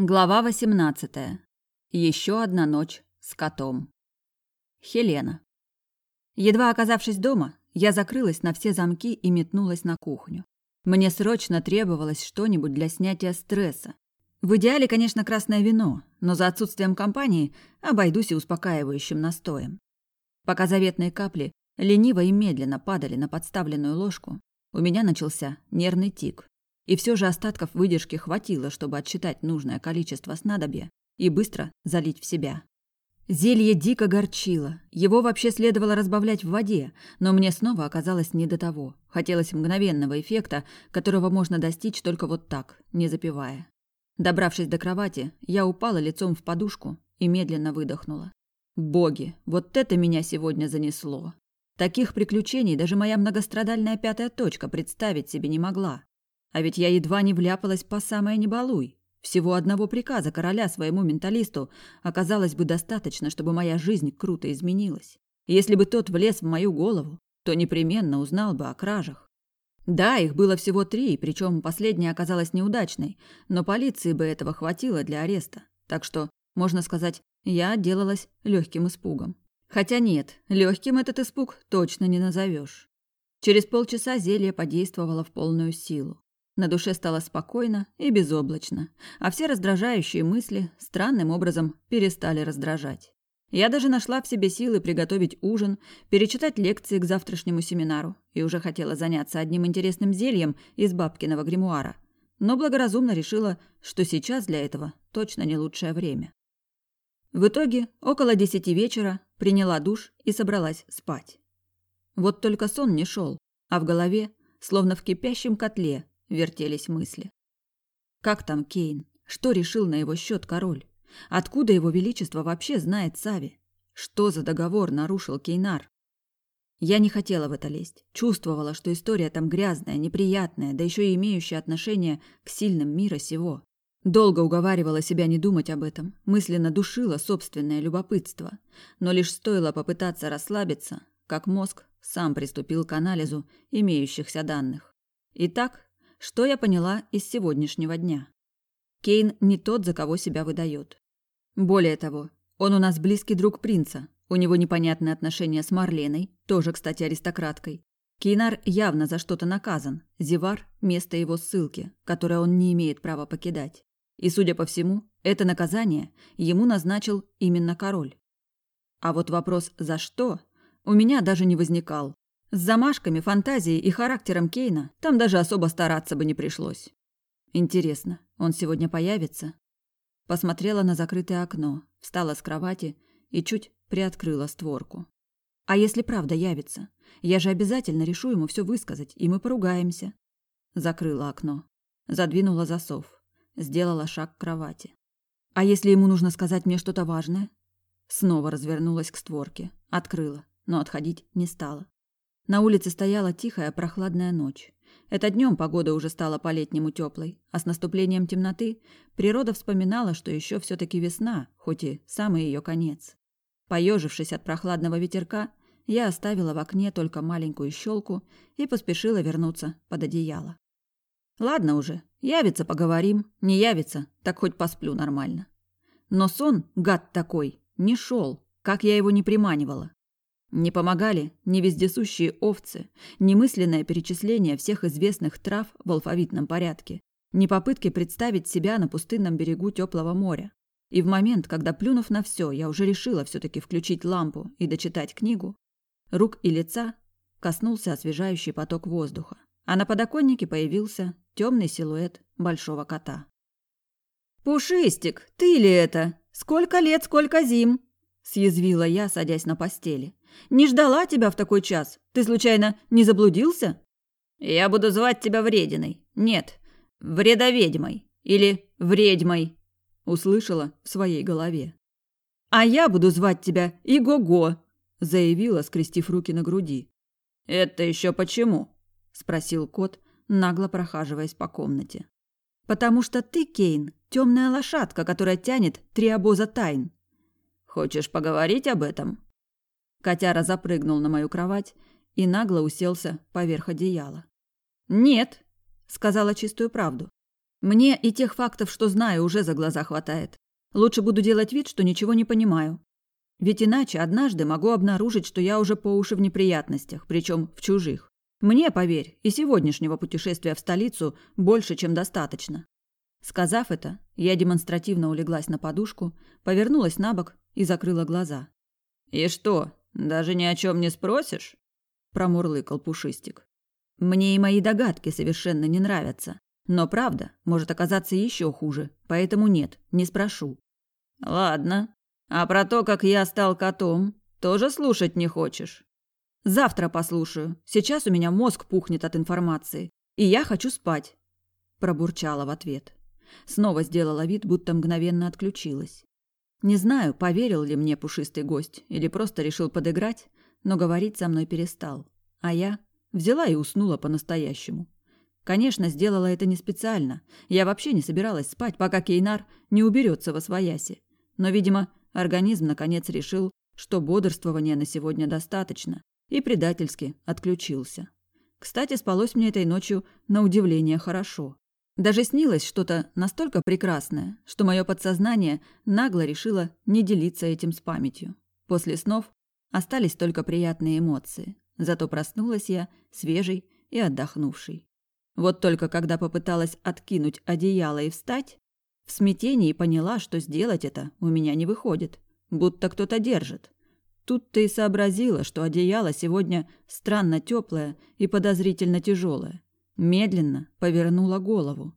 Глава 18. Еще одна ночь с котом. Хелена. Едва оказавшись дома, я закрылась на все замки и метнулась на кухню. Мне срочно требовалось что-нибудь для снятия стресса. В идеале, конечно, красное вино, но за отсутствием компании обойдусь и успокаивающим настоем. Пока заветные капли лениво и медленно падали на подставленную ложку, у меня начался нервный тик. И все же остатков выдержки хватило, чтобы отсчитать нужное количество снадобья и быстро залить в себя. Зелье дико горчило. Его вообще следовало разбавлять в воде, но мне снова оказалось не до того. Хотелось мгновенного эффекта, которого можно достичь только вот так, не запивая. Добравшись до кровати, я упала лицом в подушку и медленно выдохнула. Боги, вот это меня сегодня занесло. Таких приключений даже моя многострадальная пятая точка представить себе не могла. А ведь я едва не вляпалась по самое не балуй. Всего одного приказа короля своему менталисту оказалось бы достаточно, чтобы моя жизнь круто изменилась. Если бы тот влез в мою голову, то непременно узнал бы о кражах. Да, их было всего три, причем последняя оказалась неудачной, но полиции бы этого хватило для ареста. Так что, можно сказать, я отделалась легким испугом. Хотя нет, легким этот испуг точно не назовешь. Через полчаса зелье подействовало в полную силу. На душе стало спокойно и безоблачно, а все раздражающие мысли странным образом перестали раздражать. Я даже нашла в себе силы приготовить ужин, перечитать лекции к завтрашнему семинару и уже хотела заняться одним интересным зельем из бабкиного гримуара, но благоразумно решила, что сейчас для этого точно не лучшее время. В итоге, около десяти вечера, приняла душ и собралась спать. Вот только сон не шел, а в голове, словно в кипящем котле, вертелись мысли. Как там Кейн? Что решил на его счет король? Откуда его величество вообще знает Сави? Что за договор нарушил Кейнар? Я не хотела в это лезть. Чувствовала, что история там грязная, неприятная, да еще и имеющая отношение к сильным мира сего. Долго уговаривала себя не думать об этом, мысленно душила собственное любопытство. Но лишь стоило попытаться расслабиться, как мозг сам приступил к анализу имеющихся данных. Итак, что я поняла из сегодняшнего дня? Кейн не тот, за кого себя выдает. Более того, он у нас близкий друг принца. У него непонятные отношения с Марленой, тоже, кстати, аристократкой. Кейнар явно за что-то наказан. Зевар – место его ссылки, которое он не имеет права покидать. И, судя по всему, это наказание ему назначил именно король. А вот вопрос «за что?» у меня даже не возникал. С замашками, фантазией и характером Кейна там даже особо стараться бы не пришлось. Интересно, он сегодня появится? Посмотрела на закрытое окно, встала с кровати и чуть приоткрыла створку. А если правда явится? Я же обязательно решу ему все высказать, и мы поругаемся. Закрыла окно, задвинула засов, сделала шаг к кровати. А если ему нужно сказать мне что-то важное? Снова развернулась к створке, открыла, но отходить не стала. На улице стояла тихая прохладная ночь. Это днем погода уже стала по-летнему теплой, а с наступлением темноты природа вспоминала, что еще все-таки весна, хоть и самый ее конец. Поежившись от прохладного ветерка, я оставила в окне только маленькую щелку и поспешила вернуться под одеяло. Ладно уже, явится поговорим, не явится, так хоть посплю нормально. Но сон, гад такой, не шел, как я его не приманивала. Не помогали ни вездесущие овцы, ни мысленное перечисление всех известных трав в алфавитном порядке, ни попытки представить себя на пустынном берегу теплого моря. И в момент, когда, плюнув на все, я уже решила все-таки включить лампу и дочитать книгу, рук и лица коснулся освежающий поток воздуха, а на подоконнике появился темный силуэт большого кота. «Пушистик, ты ли это? Сколько лет, сколько зим?» – съязвила я, садясь на постели. Не ждала тебя в такой час. Ты случайно не заблудился? Я буду звать тебя Врединой. Нет, Вредоведьмой или Вредьмой, услышала в своей голове. А я буду звать тебя Иго-го, заявила, скрестив руки на груди. Это еще почему? спросил кот, нагло прохаживаясь по комнате. Потому что ты, Кейн, темная лошадка, которая тянет три обоза тайн. Хочешь поговорить об этом? Котяра запрыгнул на мою кровать и нагло уселся поверх одеяла. «Нет», — сказала чистую правду. Мне и тех фактов, что знаю, уже за глаза хватает. Лучше буду делать вид, что ничего не понимаю. Ведь иначе однажды могу обнаружить, что я уже по уши в неприятностях, причем в чужих. Мне, поверь, и сегодняшнего путешествия в столицу больше, чем достаточно. Сказав это, я демонстративно улеглась на подушку, повернулась на бок и закрыла глаза. «И что, даже ни о чем не спросишь?» – промурлыкал Пушистик. «Мне и мои догадки совершенно не нравятся. Но правда может оказаться еще хуже, поэтому нет, не спрошу». «Ладно. А про то, как я стал котом, тоже слушать не хочешь?» «Завтра послушаю. Сейчас у меня мозг пухнет от информации. И я хочу спать», – пробурчала в ответ. Снова сделала вид, будто мгновенно отключилась. Не знаю, поверил ли мне пушистый гость или просто решил подыграть, но говорить со мной перестал. А я взяла и уснула по-настоящему. Конечно, сделала это не специально. Я вообще не собиралась спать, пока Кейнар не уберется во свояси. Но, видимо, организм наконец решил, что бодрствования на сегодня достаточно, и предательски отключился. Кстати, спалось мне этой ночью на удивление хорошо. Даже снилось что-то настолько прекрасное, что мое подсознание нагло решило не делиться этим с памятью. После снов остались только приятные эмоции. Зато проснулась я свежей и отдохнувшей. Вот только когда попыталась откинуть одеяло и встать, в смятении поняла, что сделать это у меня не выходит, будто кто-то держит. Тут-то и сообразила, что одеяло сегодня странно теплое и подозрительно тяжелое. Медленно повернула голову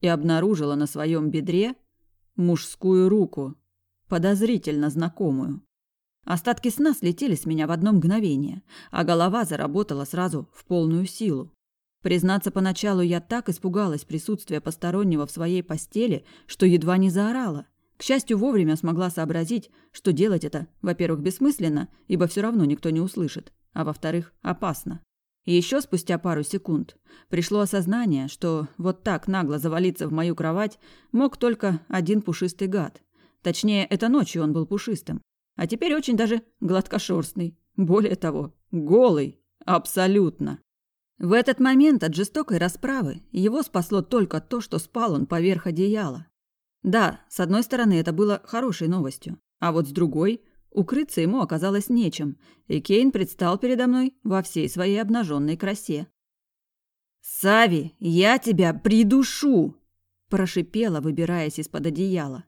и обнаружила на своем бедре мужскую руку, подозрительно знакомую. Остатки сна слетели с меня в одно мгновение, а голова заработала сразу в полную силу. Признаться, поначалу я так испугалась присутствия постороннего в своей постели, что едва не заорала. К счастью, вовремя смогла сообразить, что делать это, во-первых, бессмысленно, ибо все равно никто не услышит, а во-вторых, опасно. Еще спустя пару секунд пришло осознание, что вот так нагло завалиться в мою кровать мог только один пушистый гад. Точнее, это ночью он был пушистым. А теперь очень даже гладкошерстный. Более того, голый. Абсолютно. В этот момент от жестокой расправы его спасло только то, что спал он поверх одеяла. Да, с одной стороны, это было хорошей новостью. А вот с другой, Укрыться ему оказалось нечем, и Кейн предстал передо мной во всей своей обнаженной красе. «Сави, я тебя придушу!» – прошипела, выбираясь из-под одеяла.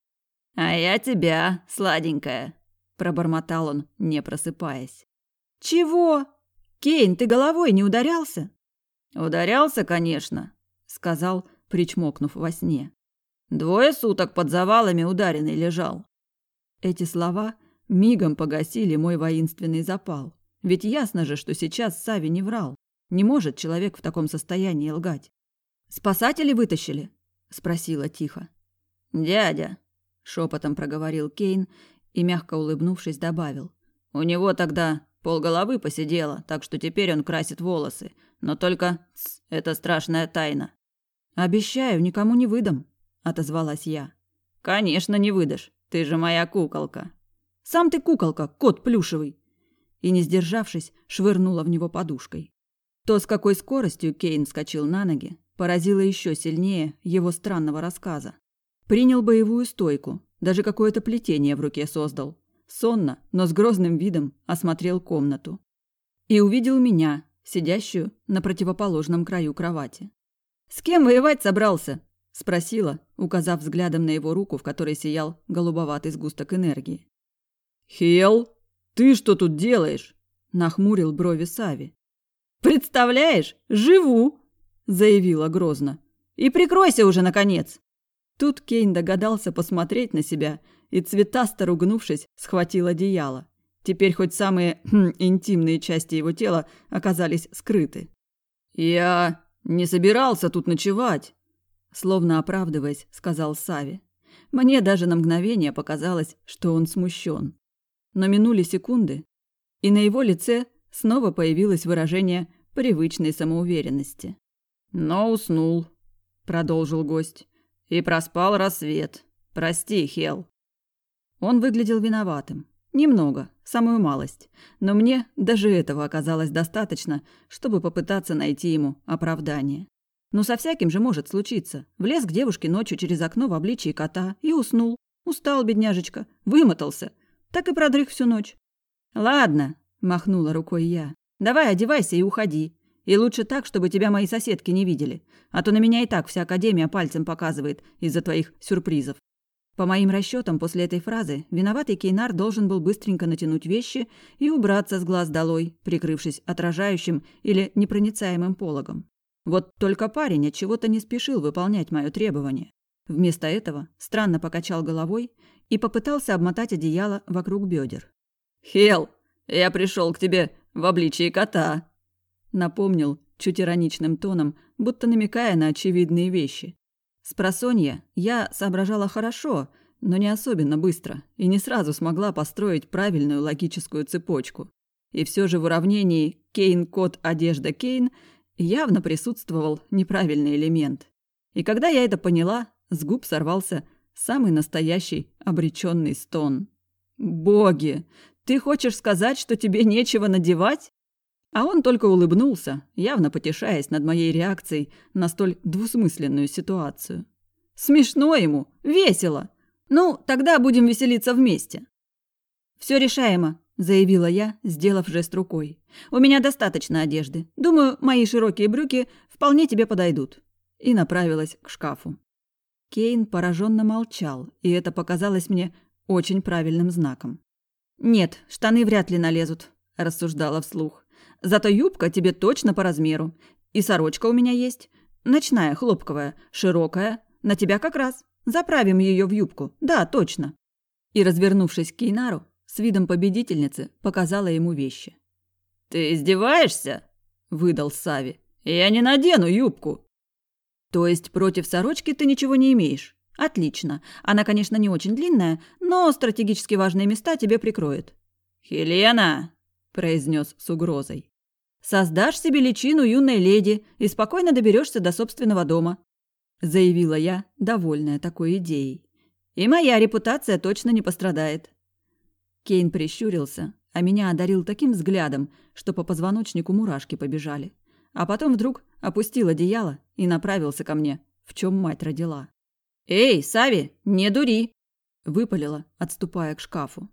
«А я тебя, сладенькая!» – пробормотал он, не просыпаясь. «Чего? Кейн, ты головой не ударялся?» «Ударялся, конечно», – сказал, причмокнув во сне. «Двое суток под завалами ударенный лежал». Эти слова – мигом погасили мой воинственный запал. Ведь ясно же, что сейчас Сави не врал. Не может человек в таком состоянии лгать. «Спасатели вытащили?» – спросила тихо. «Дядя», – шепотом проговорил Кейн и, мягко улыбнувшись, добавил. «У него тогда полголовы посидело, так что теперь он красит волосы. Но только... Тс, это страшная тайна». «Обещаю, никому не выдам», – отозвалась я. «Конечно, не выдашь. Ты же моя куколка», сам ты куколка, кот плюшевый!» И, не сдержавшись, швырнула в него подушкой. То, с какой скоростью Кейн скачал на ноги, поразило еще сильнее его странного рассказа. Принял боевую стойку, даже какое-то плетение в руке создал. Сонно, но с грозным видом осмотрел комнату. И увидел меня, сидящую на противоположном краю кровати. «С кем воевать собрался?» – спросила, указав взглядом на его руку, в которой сиял голубоватый сгусток энергии. «Хел, ты что тут делаешь?» – нахмурил брови Сави. «Представляешь, живу!» – заявила грозно. «И прикройся уже, наконец!» Тут Кейн догадался посмотреть на себя и, цветасто ругнувшись, схватил одеяло. Теперь хоть самые интимные части его тела оказались скрыты. «Я не собирался тут ночевать», – словно оправдываясь, сказал Сави. Мне даже на мгновение показалось, что он смущен. Но минули секунды, и на его лице снова появилось выражение привычной самоуверенности. «Но уснул», — продолжил гость, — «и проспал рассвет. Прости, Хел». Он выглядел виноватым. Немного, самую малость. Но мне даже этого оказалось достаточно, чтобы попытаться найти ему оправдание. Ну, со всяким же может случиться. Влез к девушке ночью через окно в обличии кота и уснул. Устал, бедняжечка, вымотался. Так и продрых всю ночь. «Ладно», – махнула рукой я. «Давай одевайся и уходи. И лучше так, чтобы тебя мои соседки не видели. А то на меня и так вся академия пальцем показывает из-за твоих сюрпризов». По моим расчетам, после этой фразы виноватый Кейнар должен был быстренько натянуть вещи и убраться с глаз долой, прикрывшись отражающим или непроницаемым пологом. Вот только парень от чего-то не спешил выполнять мое требование. Вместо этого странно покачал головой и попытался обмотать одеяло вокруг бедер. «Хел, я пришел к тебе в обличии кота», — напомнил чуть ироничным тоном, будто намекая на очевидные вещи. С просонья я соображала хорошо, но не особенно быстро, и не сразу смогла построить правильную логическую цепочку. И все же в уравнении «Кейн-код одежда-Кейн» явно присутствовал неправильный элемент. И когда я это поняла, с губ сорвался самый настоящий обреченный стон. «Боги! Ты хочешь сказать, что тебе нечего надевать?» А он только улыбнулся, явно потешаясь над моей реакцией на столь двусмысленную ситуацию. «Смешно ему! Весело! Ну, тогда будем веселиться вместе!» «Все решаемо», – заявила я, сделав жест рукой. «У меня достаточно одежды. Думаю, мои широкие брюки вполне тебе подойдут». И направилась к шкафу. Кейн пораженно молчал, и это показалось мне очень правильным знаком. «Нет, штаны вряд ли налезут», – рассуждала вслух. «Зато юбка тебе точно по размеру. И сорочка у меня есть. Ночная, хлопковая, широкая. На тебя как раз. Заправим ее в юбку. Да, точно». И, развернувшись к Кейнару, с видом победительницы показала ему вещи. «Ты издеваешься?» – выдал Сави. «Я не надену юбку». То есть против сорочки ты ничего не имеешь? Отлично. Она, конечно, не очень длинная, но стратегически важные места тебе прикроет. Хелена, произнес с угрозой. Создашь себе личину юной леди и спокойно доберешься до собственного дома, заявила я, довольная такой идеей. И моя репутация точно не пострадает. Кейн прищурился, а меня одарил таким взглядом, что по позвоночнику мурашки побежали а потом вдруг опустил одеяло и направился ко мне, в чем мать родила. «Эй, Сави, не дури!» – выпалила, отступая к шкафу.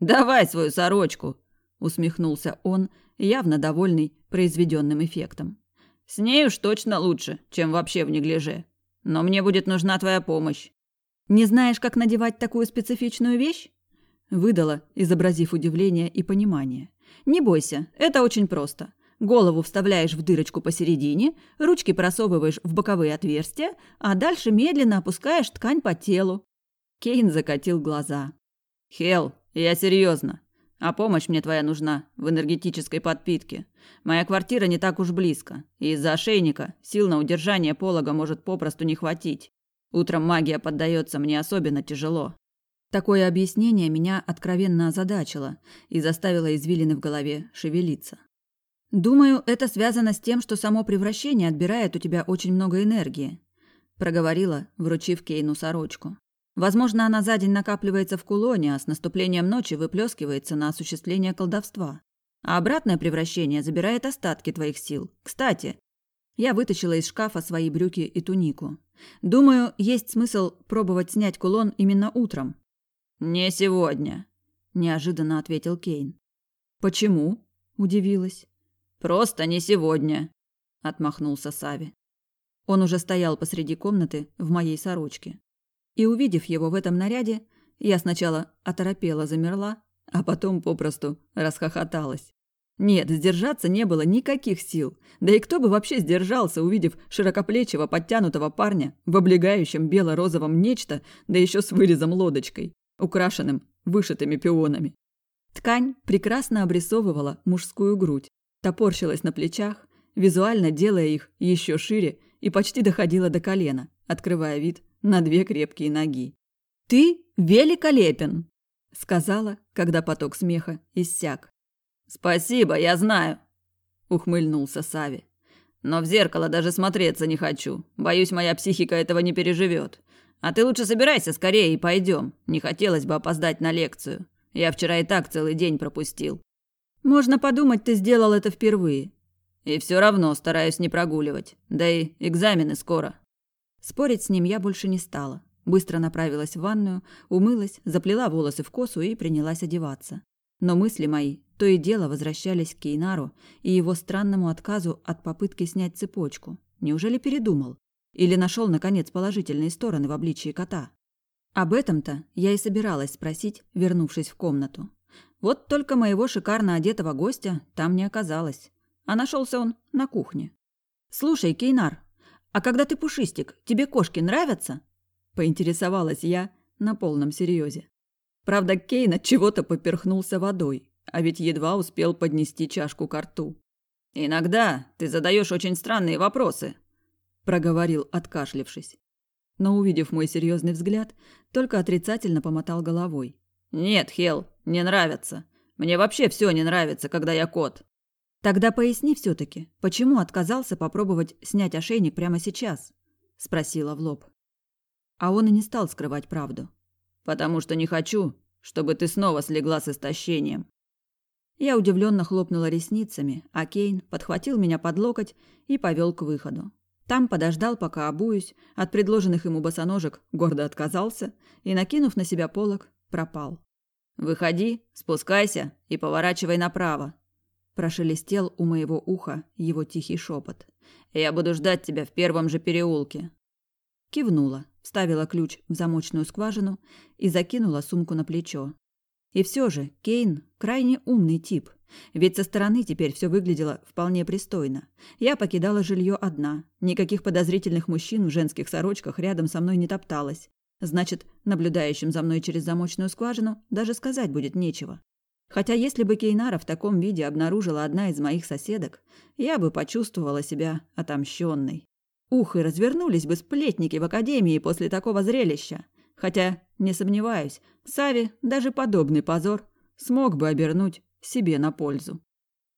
«Давай свою сорочку!» – усмехнулся он, явно довольный произведенным эффектом. «С ней уж точно лучше, чем вообще в неглиже. Но мне будет нужна твоя помощь». «Не знаешь, как надевать такую специфичную вещь?» Выдала, изобразив удивление и понимание. «Не бойся, это очень просто. Голову вставляешь в дырочку посередине, ручки просовываешь в боковые отверстия, а дальше медленно опускаешь ткань по телу. Кейн закатил глаза. «Хел, я серьезно. А помощь мне твоя нужна в энергетической подпитке. Моя квартира не так уж близко, и из-за ошейника сил на удержание полога может попросту не хватить. Утром магия поддается мне особенно тяжело». Такое объяснение меня откровенно озадачило и заставило извилины в голове шевелиться. «Думаю, это связано с тем, что само превращение отбирает у тебя очень много энергии», проговорила, вручив Кейну сорочку. «Возможно, она за день накапливается в кулоне, а с наступлением ночи выплескивается на осуществление колдовства. А обратное превращение забирает остатки твоих сил. Кстати, я вытащила из шкафа свои брюки и тунику. Думаю, есть смысл пробовать снять кулон именно утром». «Не сегодня», – неожиданно ответил Кейн. «Почему?» – удивилась. Просто не сегодня, отмахнулся Сави. Он уже стоял посреди комнаты в моей сорочке. И увидев его в этом наряде, я сначала оторопела, замерла, а потом попросту расхохоталась. Нет, сдержаться не было никаких сил. Да и кто бы вообще сдержался, увидев широкоплечего подтянутого парня в облегающем бело-розовом нечто, да еще с вырезом лодочкой, украшенным вышитыми пионами. Ткань прекрасно обрисовывала мужскую грудь, топорщилась на плечах, визуально делая их еще шире и почти доходила до колена, открывая вид на две крепкие ноги. «Ты великолепен!» – сказала, когда поток смеха иссяк. «Спасибо, я знаю!» – ухмыльнулся Сави. «Но в зеркало даже смотреться не хочу. Боюсь, моя психика этого не переживет. А ты лучше собирайся скорее и пойдем. Не хотелось бы опоздать на лекцию. Я вчера и так целый день пропустил. Можно подумать, ты сделал это впервые. И все равно стараюсь не прогуливать. Да и экзамены скоро. Спорить с ним я больше не стала. Быстро направилась в ванную, умылась, заплела волосы в косу и принялась одеваться. Но мысли мои то и дело возвращались к Кейнару и его странному отказу от попытки снять цепочку. Неужели передумал? Или нашел, наконец, положительные стороны в обличии кота? Об этом-то я и собиралась спросить, вернувшись в комнату. Вот только моего шикарно одетого гостя там не оказалось. А нашелся он на кухне. «Слушай, Кейнар, а когда ты пушистик, тебе кошки нравятся?» Поинтересовалась я на полном серьезе. Правда, Кейн от чего-то поперхнулся водой, а ведь едва успел поднести чашку к рту. «Иногда ты задаешь очень странные вопросы», – проговорил, откашлившись. Но, увидев мой серьезный взгляд, только отрицательно помотал головой. «Нет, Хел, не нравится. Мне вообще все не нравится, когда я кот». «Тогда поясни все таки почему отказался попробовать снять ошейник прямо сейчас?» – спросила в лоб. А он и не стал скрывать правду. «Потому что не хочу, чтобы ты снова слегла с истощением. Я удивленно хлопнула ресницами, а Кейн подхватил меня под локоть и повел к выходу. Там подождал, пока обуюсь, от предложенных ему босоножек гордо отказался и, накинув на себя полог, пропал. «Выходи, спускайся и поворачивай направо», – прошелестел у моего уха его тихий шепот. «Я буду ждать тебя в первом же переулке». Кивнула, вставила ключ в замочную скважину и закинула сумку на плечо. И все же Кейн крайне умный тип. Ведь со стороны теперь все выглядело вполне пристойно. Я покидала жилье одна. Никаких подозрительных мужчин в женских сорочках рядом со мной не топталось. Значит, наблюдающим за мной через замочную скважину даже сказать будет нечего. Хотя если бы Кейнара в таком виде обнаружила одна из моих соседок, я бы почувствовала себя отомщенной. Ух, и развернулись бы сплетники в академии после такого зрелища. Хотя, не сомневаюсь, Сави даже подобный позор смог бы обернуть себе на пользу.